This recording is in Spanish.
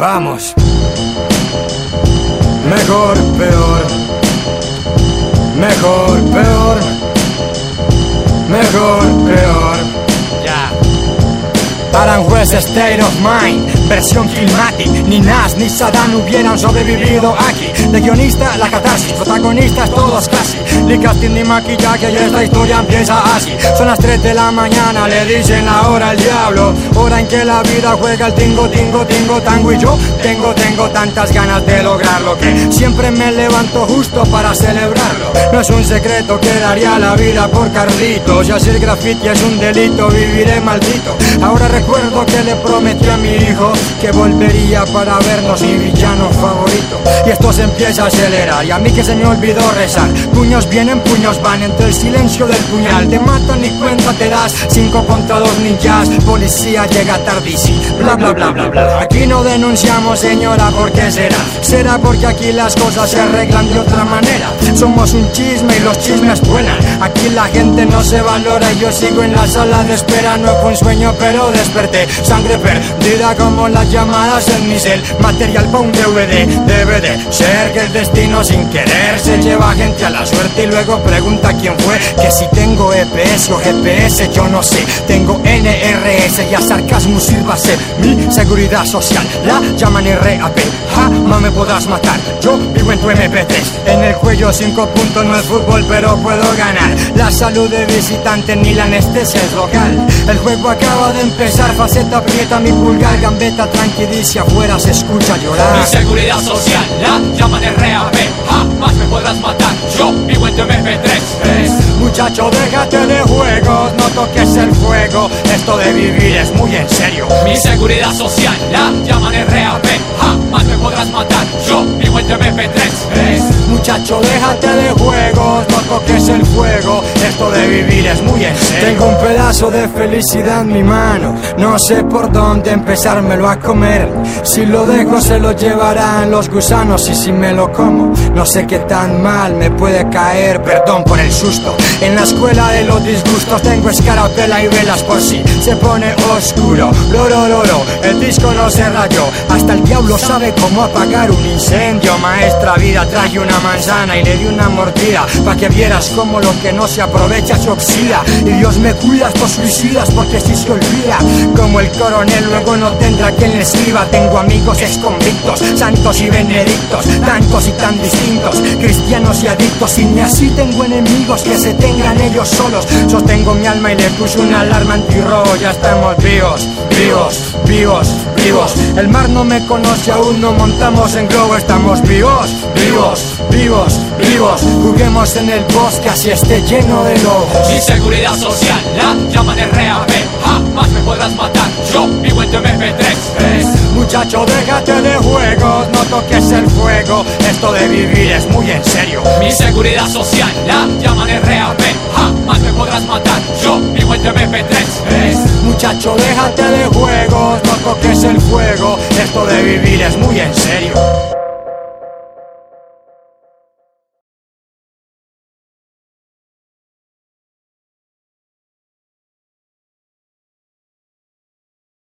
Vamos. Mejor, peor. Mejor, peor. Mejor, peor. Ya. Aranjuez State of Mind, versión Kilmatic Ni Nas ni Saddam hubieran sobrevivido aquí De guionista la catarsis, protagonistas todos casi Ni casting ni maquillaje y esta historia empieza así. Son las 3 de la mañana, le dicen la hora al diablo. Hora en que la vida juega el tingo, tingo, tingo, tango. Y yo tengo, tengo tantas ganas de lograrlo Que siempre me levanto justo para celebrarlo. No es un secreto que daría la vida por Carlitos Y hacer graffiti es un delito, viviré maldito. Ahora recuerdo que le prometí a mi hijo que volvería para vernos mi villano favorito. Y esto se empieza a acelerar. Y a mí que se me olvidó rezar. Puños vienen, puños van entre el silencio del puñal. Te matan y cuenta te das. Cinco contra dos ninjas, policía llega tardísimo. Bla bla bla bla bla. Aquí no denunciamos señora, ¿por qué será? Será porque aquí las cosas se arreglan de otra manera. Somos un chisme y los chismes vuelan. Aquí la gente no se valora yo sigo en la sala de espera. No fue un sueño, pero desperté. Sangre perdida como las llamadas en mi cel. Material para un DVD, DVD. Ser que el destino sin querer se lleva gente a la suerte y luego pregunta quién fue. Que si tengo EPS o GPS, yo no sé. Tengo NRS y a sarcasmo sirva ser mi seguridad social. La llaman RAP. Jamás me podrás matar. Yo vivo en tu MP3. En el cuello 5 puntos no es fútbol, pero puedo ganar. La salud de visitante ni la anestesia es local. El juego acaba de empezar, faceta aprieta mi pulgar, gambeta tranquilicia afuera se escucha llorar. Mi seguridad social, la llaman RAP. Jamás me podrás matar. Yo vivo en tu MP3. Muchacho, déjate de juegos, no toques el fuego. Esto de vivir es muy en serio. Mi seguridad social, la llaman RAP. Jamás me podrás matar. Yo vivo en tu MP3. Muchacho, déjate de juegos, no toques el fuego. Esto de vivir es muy en serio. Tengo un pedazo de felicidad en mi mano. No sé por dónde empezármelo a comer. Si lo dejo, se lo llevarán los gusanos. Y si me lo como, no sé qué tan mal me puede caer. Perdón por el susto. En la escuela de los disgustos tengo escarapela y velas por si se pone oscuro. Loro, loro, el disco no se rayó. Hasta el diablo sabe cómo apagar un incendio. Maestra vida traje una manzana y le di una mordida. Pa' que vieras cómo lo que no se aprovecha se oxida. Y Dios me cuida estos suicidas porque si se olvida. Como el coronel luego no tendrá quien le escriba. Tengo amigos exconvictos, santos y benedictos, tantos y tan distintos, cristianos y adictos. Y ni así tengo enemigos que se tengan ellos solos. Sostengo mi alma y le puse una alarma antirrobo. Ya estamos vivos, vivos, vivos. El mar no me conoce aún, no montamos en globo. Estamos vivos, vivos, vivos, vivos. Juguemos en el bosque así esté lleno de lobos. Mi seguridad social, la llaman RAP. Jamás me podrás matar. Yo vivo en tu MP3. Muchacho, déjate de juegos, no toques el fuego. Esto de vivir es muy en serio. Mi seguridad social, la llaman RAP. Jamás me podrás matar. Yo vivo en tu MP3. Muchacho, déjate de juegos,